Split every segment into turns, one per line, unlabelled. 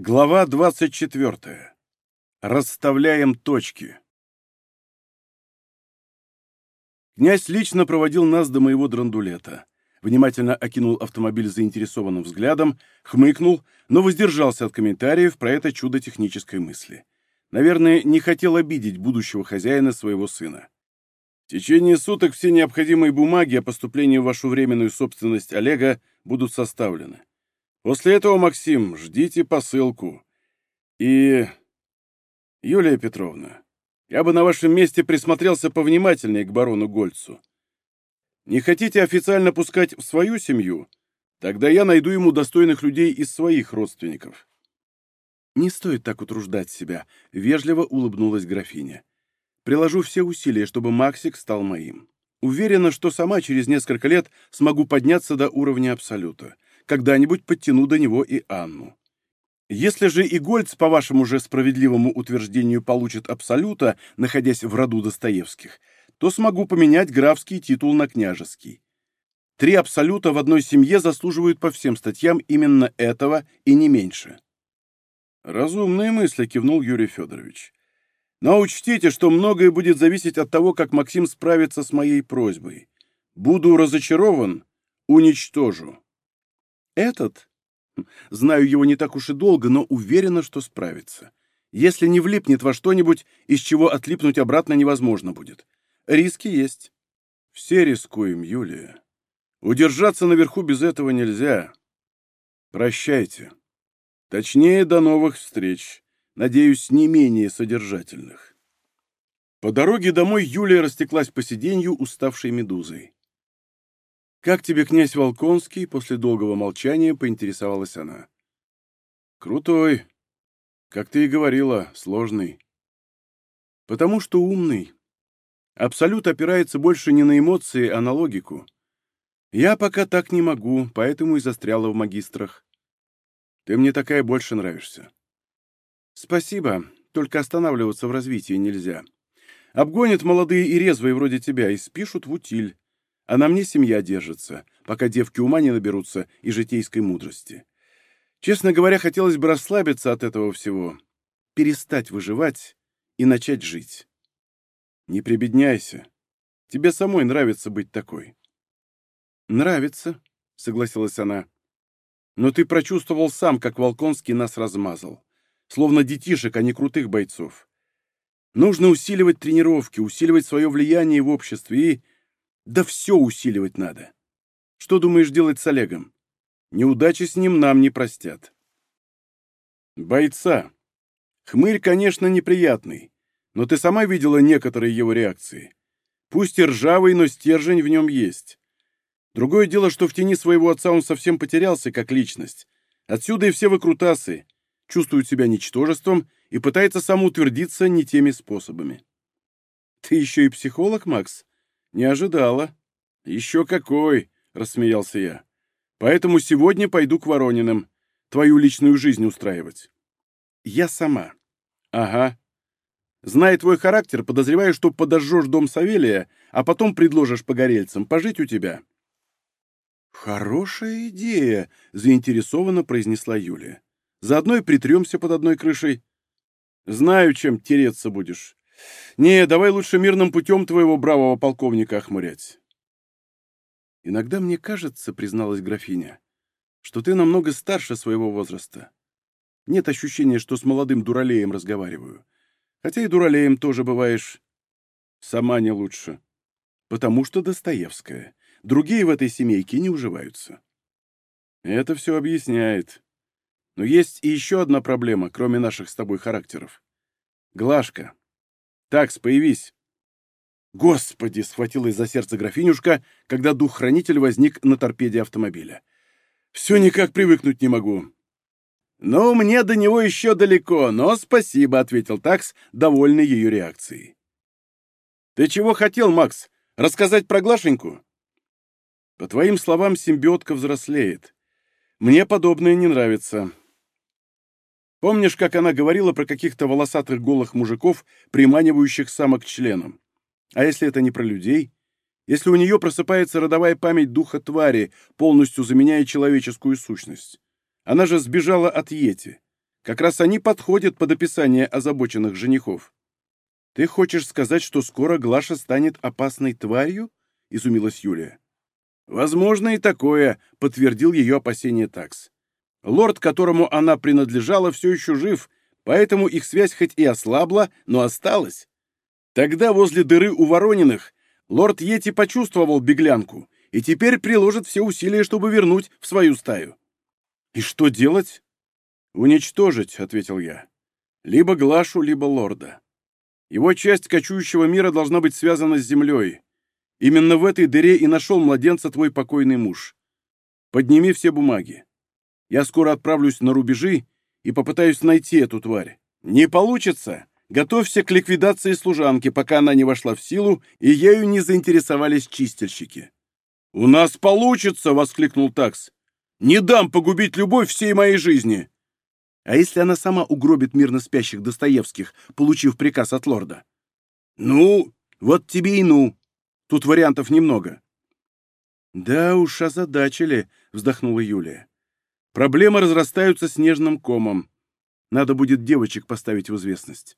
Глава 24. Расставляем точки. Князь лично проводил нас до моего драндулета. Внимательно окинул автомобиль заинтересованным взглядом, хмыкнул, но воздержался от комментариев про это чудо технической мысли. Наверное, не хотел обидеть будущего хозяина своего сына. В течение суток все необходимые бумаги о поступлении в вашу временную собственность Олега будут составлены. После этого, Максим, ждите посылку. И... Юлия Петровна, я бы на вашем месте присмотрелся повнимательнее к барону Гольцу. Не хотите официально пускать в свою семью? Тогда я найду ему достойных людей из своих родственников. Не стоит так утруждать себя, — вежливо улыбнулась графиня. Приложу все усилия, чтобы Максик стал моим. Уверена, что сама через несколько лет смогу подняться до уровня Абсолюта когда-нибудь подтяну до него и Анну. Если же и Гольц, по вашему же справедливому утверждению, получит абсолюта, находясь в роду Достоевских, то смогу поменять графский титул на княжеский. Три абсолюта в одной семье заслуживают по всем статьям именно этого и не меньше. Разумные мысли, кивнул Юрий Федорович. Но учтите, что многое будет зависеть от того, как Максим справится с моей просьбой. Буду разочарован, уничтожу. Этот? Знаю его не так уж и долго, но уверена, что справится. Если не влипнет во что-нибудь, из чего отлипнуть обратно невозможно будет. Риски есть. Все рискуем, Юлия. Удержаться наверху без этого нельзя. Прощайте. Точнее, до новых встреч. Надеюсь, не менее содержательных. По дороге домой Юлия растеклась по сиденью, уставшей медузой. «Как тебе князь Волконский?» — после долгого молчания поинтересовалась она. «Крутой. Как ты и говорила, сложный. Потому что умный. Абсолют опирается больше не на эмоции, а на логику. Я пока так не могу, поэтому и застряла в магистрах. Ты мне такая больше нравишься». «Спасибо, только останавливаться в развитии нельзя. Обгонят молодые и резвые вроде тебя и спишут в утиль а на мне семья держится, пока девки ума не наберутся и житейской мудрости. Честно говоря, хотелось бы расслабиться от этого всего, перестать выживать и начать жить. Не прибедняйся. Тебе самой нравится быть такой. Нравится, согласилась она. Но ты прочувствовал сам, как Волконский нас размазал. Словно детишек, а не крутых бойцов. Нужно усиливать тренировки, усиливать свое влияние в обществе и да все усиливать надо. Что думаешь делать с Олегом? Неудачи с ним нам не простят. Бойца. Хмырь, конечно, неприятный, но ты сама видела некоторые его реакции. Пусть и ржавый, но стержень в нем есть. Другое дело, что в тени своего отца он совсем потерялся как личность. Отсюда и все выкрутасы. Чувствует себя ничтожеством и пытается самоутвердиться не теми способами. Ты еще и психолог, Макс? «Не ожидала». «Еще какой!» — рассмеялся я. «Поэтому сегодня пойду к Ворониным, твою личную жизнь устраивать». «Я сама». «Ага. Зная твой характер, подозреваю, что подожжешь дом Савелия, а потом предложишь погорельцам пожить у тебя». «Хорошая идея», — заинтересованно произнесла Юлия. «Заодно и притремся под одной крышей». «Знаю, чем тереться будешь. Не, давай лучше мирным путем твоего бравого полковника охмурять. Иногда мне кажется, призналась графиня, что ты намного старше своего возраста. Нет ощущения, что с молодым дуралеем разговариваю. Хотя и дуралеем тоже бываешь. Сама не лучше. Потому что Достоевская. Другие в этой семейке не уживаются. Это все объясняет. Но есть и еще одна проблема, кроме наших с тобой характеров. Глашка. Такс, появись!» «Господи!» — схватилась за сердце графинюшка, когда дух-хранитель возник на торпеде автомобиля. «Все никак привыкнуть не могу». «Ну, мне до него еще далеко, но спасибо», — ответил Такс, довольный ее реакцией. «Ты чего хотел, Макс? Рассказать про Глашеньку?» «По твоим словам, симбиотка взрослеет. Мне подобное не нравится. Помнишь, как она говорила про каких-то волосатых голых мужиков, приманивающих самок членам? А если это не про людей? Если у нее просыпается родовая память духа твари, полностью заменяя человеческую сущность? Она же сбежала от Йети. Как раз они подходят под описание озабоченных женихов. «Ты хочешь сказать, что скоро Глаша станет опасной тварью?» — изумилась Юлия. «Возможно и такое», — подтвердил ее опасение Такс. «Лорд, которому она принадлежала, все еще жив, поэтому их связь хоть и ослабла, но осталась. Тогда возле дыры у Ворониных лорд Йети почувствовал беглянку и теперь приложит все усилия, чтобы вернуть в свою стаю». «И что делать?» «Уничтожить», — ответил я. «Либо Глашу, либо лорда. Его часть кочующего мира должна быть связана с землей. Именно в этой дыре и нашел младенца твой покойный муж. Подними все бумаги. Я скоро отправлюсь на рубежи и попытаюсь найти эту тварь. Не получится. Готовься к ликвидации служанки, пока она не вошла в силу, и ею не заинтересовались чистильщики. «У нас получится!» — воскликнул Такс. «Не дам погубить любовь всей моей жизни!» «А если она сама угробит мирно спящих Достоевских, получив приказ от лорда?» «Ну, вот тебе и ну!» Тут вариантов немного». «Да уж, озадачили», — вздохнула Юлия. «Проблемы разрастаются снежным комом. Надо будет девочек поставить в известность».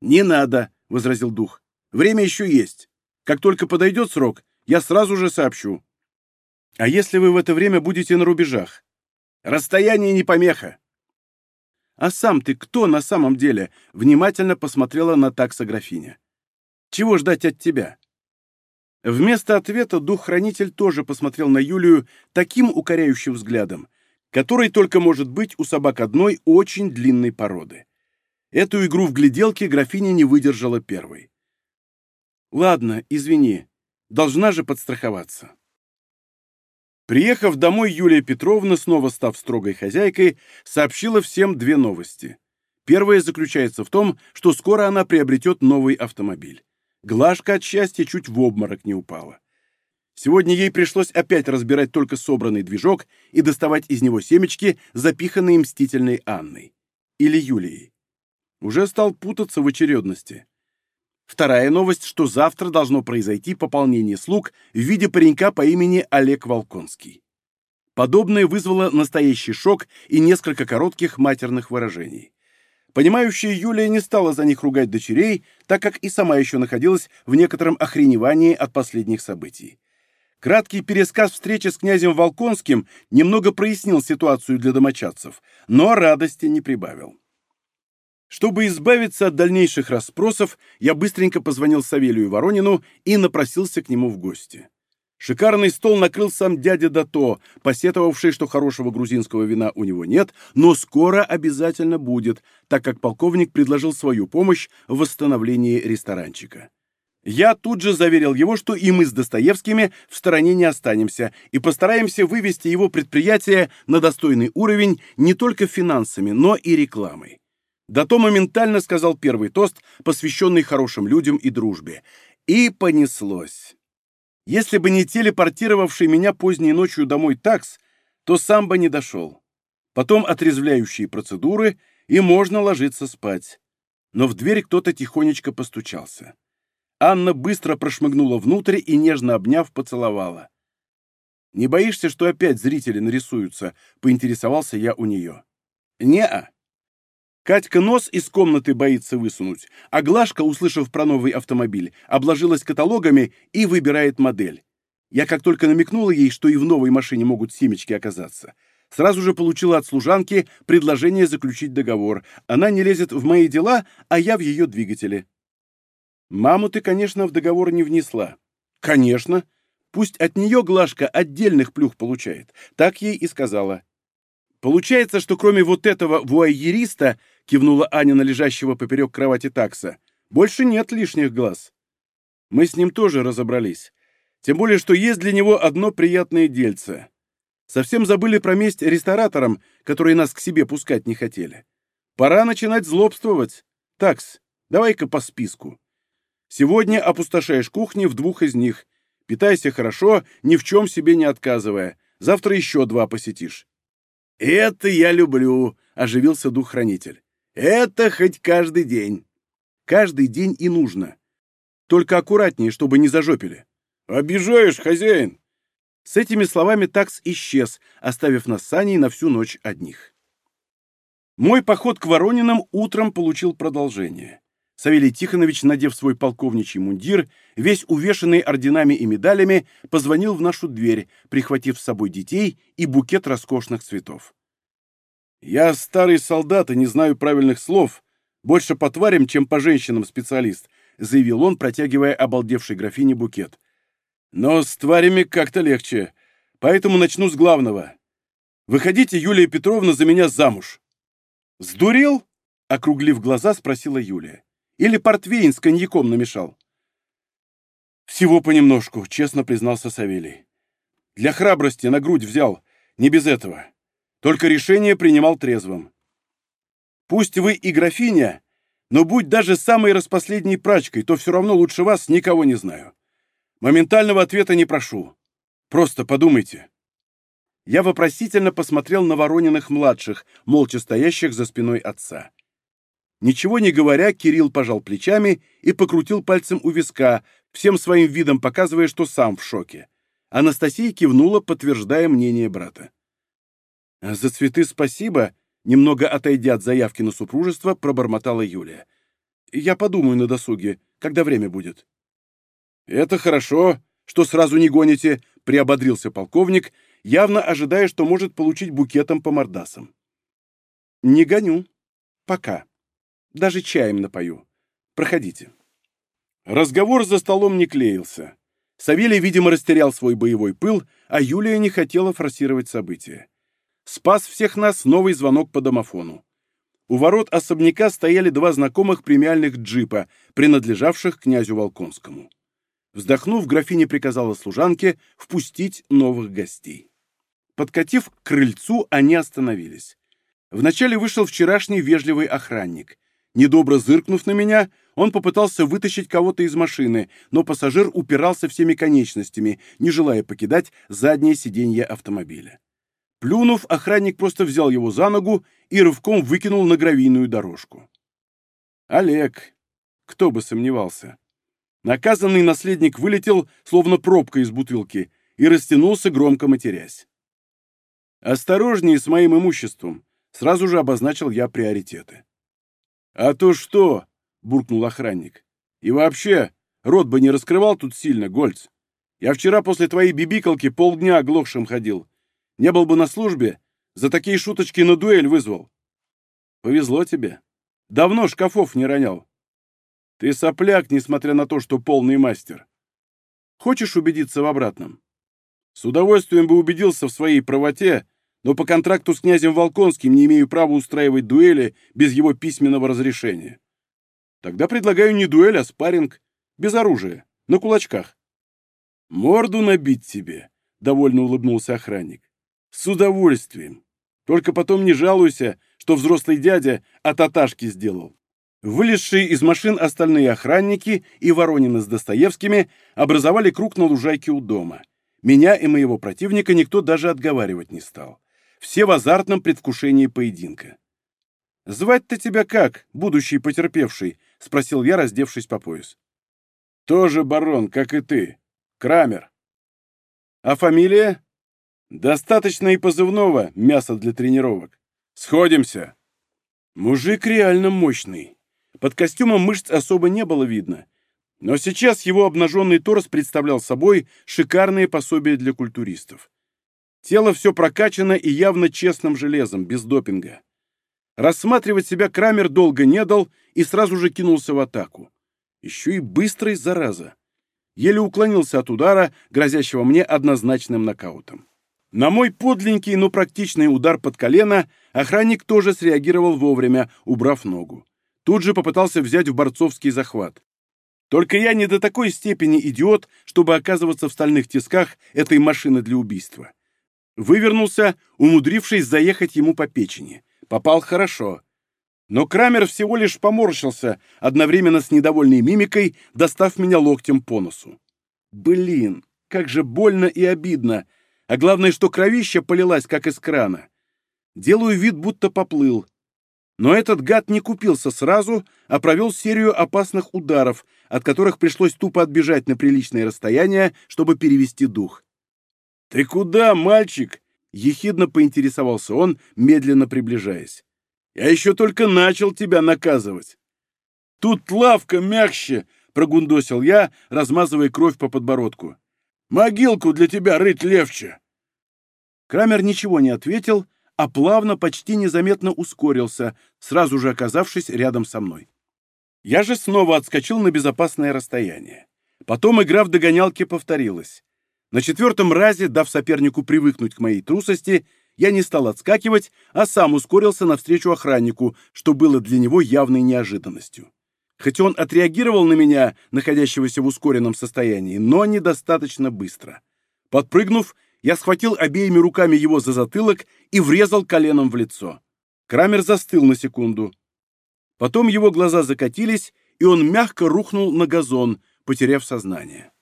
«Не надо», — возразил дух. «Время еще есть. Как только подойдет срок, я сразу же сообщу». «А если вы в это время будете на рубежах?» «Расстояние не помеха». «А сам ты кто на самом деле?» — внимательно посмотрела на такса графиня. «Чего ждать от тебя?» Вместо ответа дух-хранитель тоже посмотрел на Юлию таким укоряющим взглядом, который только может быть у собак одной очень длинной породы. Эту игру в гляделке графиня не выдержала первой. «Ладно, извини, должна же подстраховаться». Приехав домой, Юлия Петровна, снова став строгой хозяйкой, сообщила всем две новости. Первая заключается в том, что скоро она приобретет новый автомобиль. Глажка от счастья чуть в обморок не упала. Сегодня ей пришлось опять разбирать только собранный движок и доставать из него семечки, запиханные мстительной Анной. Или Юлией. Уже стал путаться в очередности. Вторая новость, что завтра должно произойти пополнение слуг в виде паренька по имени Олег Волконский. Подобное вызвало настоящий шок и несколько коротких матерных выражений. Понимающая Юлия не стала за них ругать дочерей, так как и сама еще находилась в некотором охреневании от последних событий. Краткий пересказ встречи с князем Волконским немного прояснил ситуацию для домочадцев, но радости не прибавил. Чтобы избавиться от дальнейших расспросов, я быстренько позвонил Савелию Воронину и напросился к нему в гости. Шикарный стол накрыл сам дядя Дато, посетовавший, что хорошего грузинского вина у него нет, но скоро обязательно будет, так как полковник предложил свою помощь в восстановлении ресторанчика. Я тут же заверил его, что и мы с Достоевскими в стороне не останемся и постараемся вывести его предприятие на достойный уровень не только финансами, но и рекламой. Дато моментально сказал первый тост, посвященный хорошим людям и дружбе. И понеслось. Если бы не телепортировавший меня поздней ночью домой такс, то сам бы не дошел. Потом отрезвляющие процедуры, и можно ложиться спать. Но в дверь кто-то тихонечко постучался. Анна быстро прошмыгнула внутрь и, нежно обняв, поцеловала. «Не боишься, что опять зрители нарисуются?» — поинтересовался я у нее. «Не-а. Катька нос из комнаты боится высунуть, а Глашка, услышав про новый автомобиль, обложилась каталогами и выбирает модель. Я как только намекнула ей, что и в новой машине могут семечки оказаться, сразу же получила от служанки предложение заключить договор. Она не лезет в мои дела, а я в ее двигателе. Маму ты, конечно, в договор не внесла. Конечно. Пусть от нее Глашка отдельных плюх получает. Так ей и сказала. Получается, что кроме вот этого вуайериста, кивнула Аня на лежащего поперек кровати такса, больше нет лишних глаз. Мы с ним тоже разобрались. Тем более, что есть для него одно приятное дельце. Совсем забыли про месть рестораторам, которые нас к себе пускать не хотели. Пора начинать злобствовать. Такс, давай-ка по списку. Сегодня опустошаешь кухни в двух из них. Питайся хорошо, ни в чем себе не отказывая. Завтра еще два посетишь. «Это я люблю», — оживился дух-хранитель. «Это хоть каждый день». «Каждый день и нужно. Только аккуратнее, чтобы не зажопили». «Обижаешь, хозяин!» С этими словами такс исчез, оставив нас с Аней на всю ночь одних. Мой поход к Воронинам утром получил продолжение. Савелий Тихонович, надев свой полковничий мундир, весь увешанный орденами и медалями, позвонил в нашу дверь, прихватив с собой детей и букет роскошных цветов. «Я старый солдат и не знаю правильных слов. Больше по тварям, чем по женщинам специалист», заявил он, протягивая обалдевшей графине букет. «Но с тварями как-то легче, поэтому начну с главного. Выходите, Юлия Петровна, за меня замуж». «Сдурел?» — округлив глаза, спросила Юлия. Или портвейн с коньяком намешал?» «Всего понемножку», — честно признался Савелий. «Для храбрости на грудь взял, не без этого. Только решение принимал трезвым. Пусть вы и графиня, но будь даже самой распоследней прачкой, то все равно лучше вас никого не знаю. Моментального ответа не прошу. Просто подумайте». Я вопросительно посмотрел на Ворониных-младших, молча стоящих за спиной отца. Ничего не говоря, Кирилл пожал плечами и покрутил пальцем у виска, всем своим видом показывая, что сам в шоке. Анастасия кивнула, подтверждая мнение брата. «За цветы спасибо», — немного отойдя от заявки на супружество, пробормотала Юлия. «Я подумаю на досуге, когда время будет». «Это хорошо, что сразу не гоните», — приободрился полковник, явно ожидая, что может получить букетом по мордасам. «Не гоню. Пока». Даже чаем напою. Проходите». Разговор за столом не клеился. Савелий, видимо, растерял свой боевой пыл, а Юлия не хотела форсировать события. Спас всех нас новый звонок по домофону. У ворот особняка стояли два знакомых премиальных джипа, принадлежавших князю Волконскому. Вздохнув, графиня приказала служанке впустить новых гостей. Подкатив к крыльцу, они остановились. Вначале вышел вчерашний вежливый охранник. Недобро зыркнув на меня, он попытался вытащить кого-то из машины, но пассажир упирался всеми конечностями, не желая покидать заднее сиденье автомобиля. Плюнув, охранник просто взял его за ногу и рывком выкинул на гравийную дорожку. Олег. Кто бы сомневался. Наказанный наследник вылетел, словно пробка из бутылки, и растянулся, громко матерясь. «Осторожнее с моим имуществом», — сразу же обозначил я приоритеты. «А то что?» — буркнул охранник. «И вообще, рот бы не раскрывал тут сильно, Гольц. Я вчера после твоей бибикалки полдня оглохшим ходил. Не был бы на службе, за такие шуточки на дуэль вызвал». «Повезло тебе. Давно шкафов не ронял. Ты сопляк, несмотря на то, что полный мастер. Хочешь убедиться в обратном?» С удовольствием бы убедился в своей правоте, но по контракту с князем Волконским не имею права устраивать дуэли без его письменного разрешения. Тогда предлагаю не дуэль, а спарринг, без оружия, на кулачках. Морду набить тебе, — довольно улыбнулся охранник. С удовольствием. Только потом не жалуйся, что взрослый дядя от Аташки сделал. Вылезшие из машин остальные охранники и Воронины с Достоевскими образовали круг на лужайке у дома. Меня и моего противника никто даже отговаривать не стал все в азартном предвкушении поединка. «Звать-то тебя как, будущий потерпевший?» — спросил я, раздевшись по пояс. «Тоже барон, как и ты. Крамер». «А фамилия?» «Достаточно и позывного, мясо для тренировок. Сходимся». Мужик реально мощный. Под костюмом мышц особо не было видно. Но сейчас его обнаженный торс представлял собой шикарное пособие для культуристов. Тело все прокачано и явно честным железом, без допинга. Рассматривать себя Крамер долго не дал и сразу же кинулся в атаку. Еще и быстрый, зараза. Еле уклонился от удара, грозящего мне однозначным нокаутом. На мой подленький, но практичный удар под колено охранник тоже среагировал вовремя, убрав ногу. Тут же попытался взять в борцовский захват. Только я не до такой степени идиот, чтобы оказываться в стальных тисках этой машины для убийства. Вывернулся, умудрившись заехать ему по печени. Попал хорошо. Но Крамер всего лишь поморщился, одновременно с недовольной мимикой, достав меня локтем по носу. Блин, как же больно и обидно. А главное, что кровища полилась, как из крана. Делаю вид, будто поплыл. Но этот гад не купился сразу, а провел серию опасных ударов, от которых пришлось тупо отбежать на приличное расстояние, чтобы перевести дух. «Ты куда, мальчик?» — ехидно поинтересовался он, медленно приближаясь. Я еще только начал тебя наказывать. Тут лавка мягче, прогундосил я, размазывая кровь по подбородку. Могилку для тебя рыть легче. Крамер ничего не ответил, а плавно, почти незаметно ускорился, сразу же оказавшись рядом со мной. Я же снова отскочил на безопасное расстояние. Потом игра в догонялки повторилась. На четвертом разе, дав сопернику привыкнуть к моей трусости, я не стал отскакивать, а сам ускорился навстречу охраннику, что было для него явной неожиданностью. Хоть он отреагировал на меня, находящегося в ускоренном состоянии, но недостаточно быстро. Подпрыгнув, я схватил обеими руками его за затылок и врезал коленом в лицо. Крамер застыл на секунду. Потом его глаза закатились, и он мягко рухнул на газон, потеряв сознание.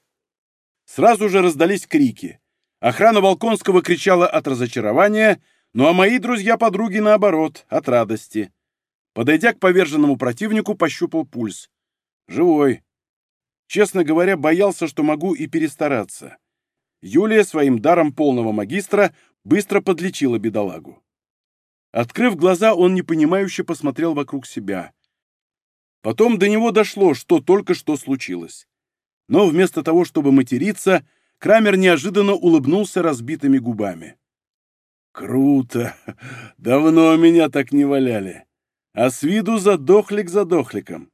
Сразу же раздались крики. Охрана Волконского кричала от разочарования, ну а мои друзья-подруги, наоборот, от радости. Подойдя к поверженному противнику, пощупал пульс. Живой. Честно говоря, боялся, что могу и перестараться. Юлия своим даром полного магистра быстро подлечила бедолагу. Открыв глаза, он непонимающе посмотрел вокруг себя. Потом до него дошло, что только что случилось. Но вместо того, чтобы материться, Крамер неожиданно улыбнулся разбитыми губами. «Круто! Давно меня так не валяли. А с виду задохлик задохликом.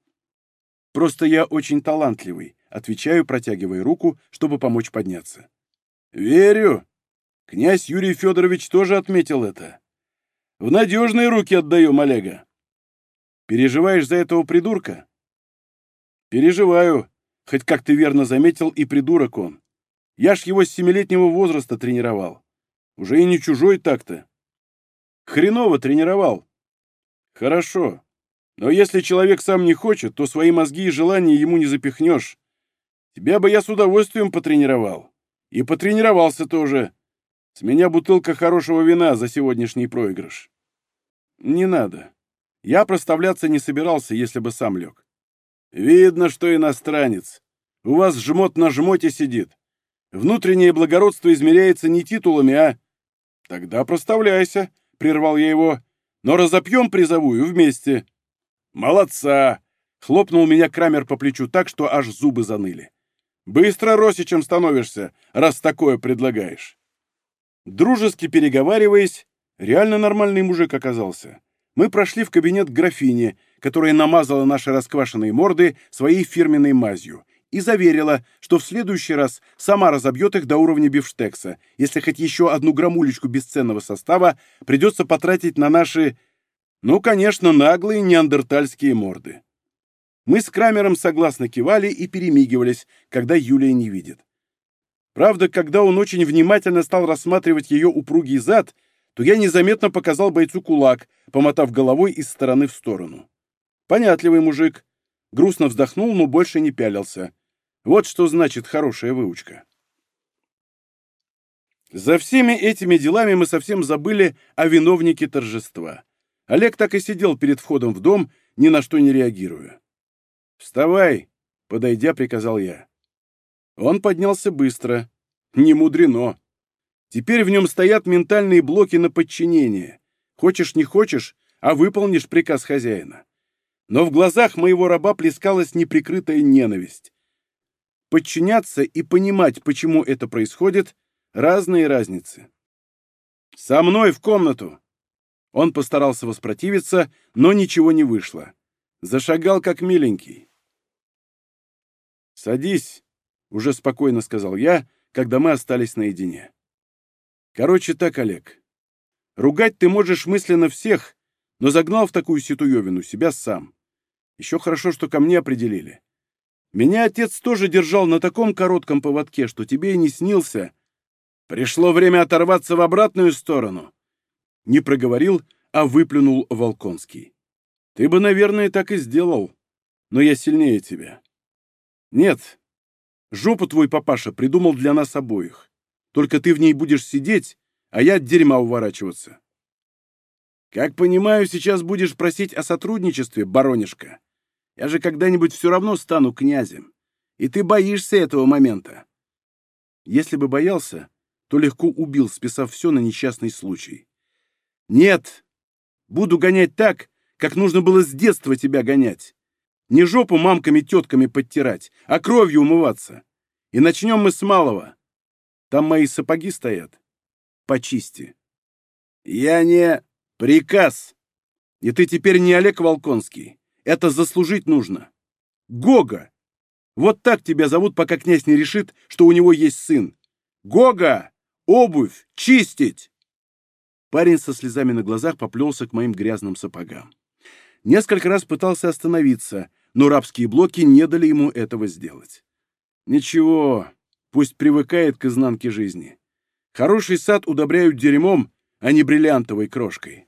Просто я очень талантливый», — отвечаю, протягивая руку, чтобы помочь подняться. Верю. Князь Юрий Федорович тоже отметил это. В надежные руки отдаем Олега. Переживаешь за этого придурка? Переживаю. Хоть, как ты верно заметил, и придурок он. Я ж его с семилетнего возраста тренировал. Уже и не чужой так-то. Хреново тренировал. Хорошо. Но если человек сам не хочет, то свои мозги и желания ему не запихнешь. Тебя бы я с удовольствием потренировал. И потренировался тоже. С меня бутылка хорошего вина за сегодняшний проигрыш. Не надо. Я проставляться не собирался, если бы сам лег. Видно, что иностранец. У вас жмот на жмоте сидит. Внутреннее благородство измеряется не титулами, а... Тогда проставляйся, — прервал я его. Но разопьем призовую вместе. Молодца! — хлопнул меня Крамер по плечу так, что аж зубы заныли. Быстро Росичем становишься, раз такое предлагаешь. Дружески переговариваясь, реально нормальный мужик оказался. Мы прошли в кабинет графини, которая намазала наши расквашенные морды своей фирменной мазью и заверила, что в следующий раз сама разобьет их до уровня бифштекса, если хоть еще одну грамулечку бесценного состава придется потратить на наши, ну, конечно, наглые неандертальские морды. Мы с Крамером согласно кивали и перемигивались, когда Юлия не видит. Правда, когда он очень внимательно стал рассматривать ее упругий зад, то я незаметно показал бойцу кулак, помотав головой из стороны в сторону. Понятливый мужик. Грустно вздохнул, но больше не пялился. Вот что значит хорошая выучка. За всеми этими делами мы совсем забыли о виновнике торжества. Олег так и сидел перед входом в дом, ни на что не реагируя. «Вставай!» — подойдя, приказал я. Он поднялся быстро. Не мудрено. Теперь в нем стоят ментальные блоки на подчинение. Хочешь, не хочешь, а выполнишь приказ хозяина. Но в глазах моего раба плескалась неприкрытая ненависть. Подчиняться и понимать, почему это происходит, разные разницы. «Со мной в комнату!» Он постарался воспротивиться, но ничего не вышло. Зашагал как миленький. «Садись», — уже спокойно сказал я, когда мы остались наедине. «Короче так, Олег. Ругать ты можешь мысленно всех, но загнал в такую ситуевину себя сам. Еще хорошо, что ко мне определили. Меня отец тоже держал на таком коротком поводке, что тебе и не снился. Пришло время оторваться в обратную сторону». Не проговорил, а выплюнул Волконский. «Ты бы, наверное, так и сделал, но я сильнее тебя. Нет. Жопу твой папаша придумал для нас обоих. Только ты в ней будешь сидеть, а я от дерьма уворачиваться. Как понимаю, сейчас будешь просить о сотрудничестве, баронишка. Я же когда-нибудь все равно стану князем. И ты боишься этого момента. Если бы боялся, то легко убил, списав все на несчастный случай. Нет, Буду гонять так, как нужно было с детства тебя гонять. Не жопу мамками-тетками подтирать, а кровью умываться. И начнем мы с малого. Там мои сапоги стоят. Почисти. Я не... Приказ. И ты теперь не Олег Волконский. Это заслужить нужно. Гога. Вот так тебя зовут, пока князь не решит, что у него есть сын. Гога! Обувь! Чистить! Парень со слезами на глазах поплелся к моим грязным сапогам. Несколько раз пытался остановиться, но рабские блоки не дали ему этого сделать. Ничего, пусть привыкает к изнанке жизни. Хороший сад удобряют дерьмом, а не бриллиантовой крошкой.